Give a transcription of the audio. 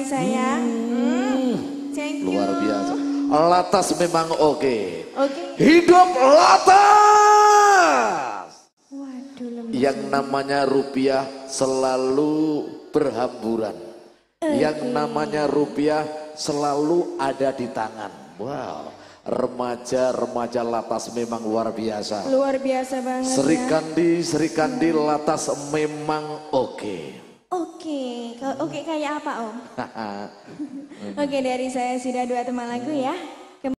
kasih sayang. Hmm. Thank you. Luar biasa. Latas memang oke. Oke. Hidup latas. Waduh, lemah. Yang namanya rupiah selalu berhamburan. Yang namanya rupiah selalu ada di tangan. Wow. Remaja-remaja latas memang luar biasa. Luar biasa banget Sri ya. Kandi, Sri Kandi latas memang oke. Oke, Kalau oke kayak apa om? Oke dari saya sudah dua teman lagu ya.